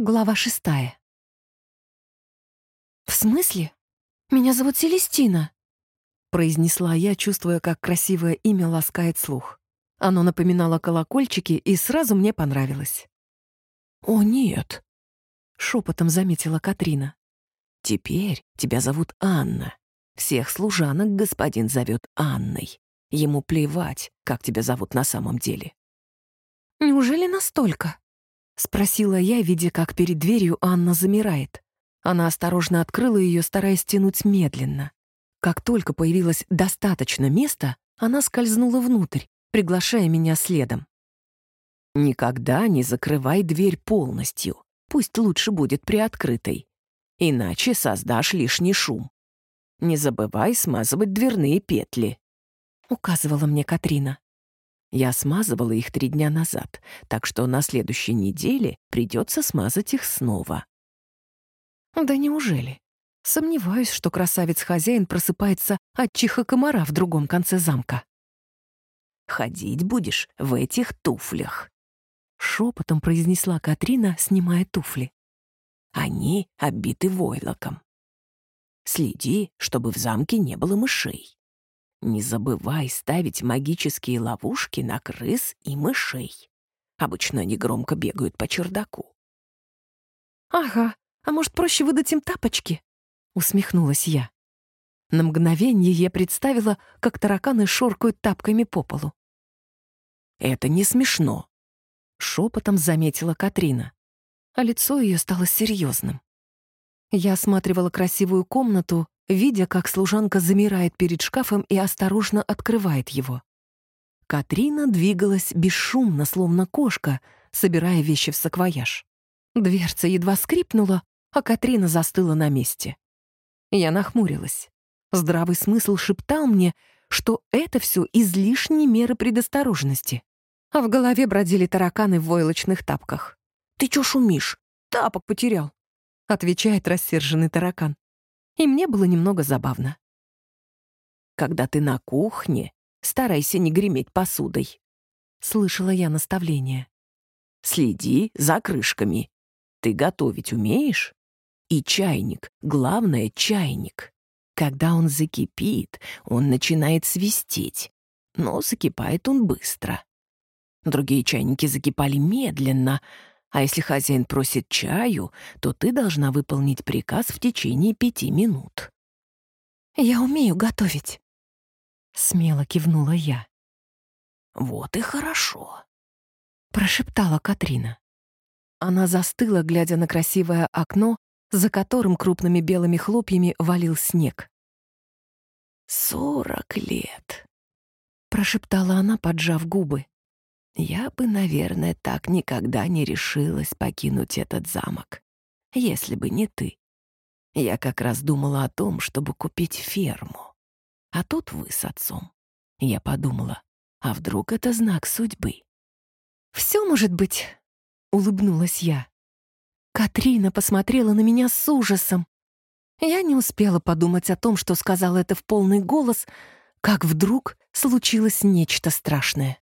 Глава шестая. «В смысле? Меня зовут Селестина», — произнесла я, чувствуя, как красивое имя ласкает слух. Оно напоминало колокольчики и сразу мне понравилось. «О, нет», — шепотом заметила Катрина. «Теперь тебя зовут Анна. Всех служанок господин зовет Анной. Ему плевать, как тебя зовут на самом деле». «Неужели настолько?» — спросила я, видя, как перед дверью Анна замирает. Она осторожно открыла ее, стараясь тянуть медленно. Как только появилось достаточно места, она скользнула внутрь, приглашая меня следом. «Никогда не закрывай дверь полностью, пусть лучше будет приоткрытой, иначе создашь лишний шум. Не забывай смазывать дверные петли», — указывала мне Катрина. Я смазывала их три дня назад, так что на следующей неделе придется смазать их снова. Да неужели? Сомневаюсь, что красавец-хозяин просыпается от чиха комара в другом конце замка. «Ходить будешь в этих туфлях», — шепотом произнесла Катрина, снимая туфли. «Они обиты войлоком. Следи, чтобы в замке не было мышей. Не забывай ставить магические ловушки на крыс и мышей. Обычно они громко бегают по чердаку. «Ага, а может, проще выдать им тапочки?» — усмехнулась я. На мгновение я представила, как тараканы шоркают тапками по полу. «Это не смешно», — шепотом заметила Катрина, а лицо ее стало серьезным. Я осматривала красивую комнату, видя, как служанка замирает перед шкафом и осторожно открывает его. Катрина двигалась бесшумно, словно кошка, собирая вещи в саквояж. Дверца едва скрипнула, а Катрина застыла на месте. Я нахмурилась. Здравый смысл шептал мне, что это все излишние меры предосторожности. А в голове бродили тараканы в войлочных тапках. «Ты чё шумишь? Тапок потерял», — отвечает рассерженный таракан и мне было немного забавно. «Когда ты на кухне, старайся не греметь посудой», — слышала я наставление. «Следи за крышками. Ты готовить умеешь? И чайник, главное — чайник. Когда он закипит, он начинает свистеть, но закипает он быстро. Другие чайники закипали медленно, а если хозяин просит чаю, то ты должна выполнить приказ в течение пяти минут». «Я умею готовить», — смело кивнула я. «Вот и хорошо», — прошептала Катрина. Она застыла, глядя на красивое окно, за которым крупными белыми хлопьями валил снег. «Сорок лет», — прошептала она, поджав губы. Я бы, наверное, так никогда не решилась покинуть этот замок, если бы не ты. Я как раз думала о том, чтобы купить ферму. А тут вы с отцом. Я подумала, а вдруг это знак судьбы? «Все может быть», — улыбнулась я. Катрина посмотрела на меня с ужасом. Я не успела подумать о том, что сказала это в полный голос, как вдруг случилось нечто страшное.